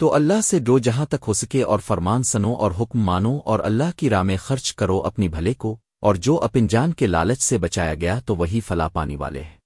تو اللہ سے ڈو جہاں تک ہو سکے اور فرمان سنو اور حکم مانو اور اللہ کی راہ میں خرچ کرو اپنی بھلے کو اور جو اپن جان کے لالچ سے بچایا گیا تو وہی فلا پانی والے ہیں۔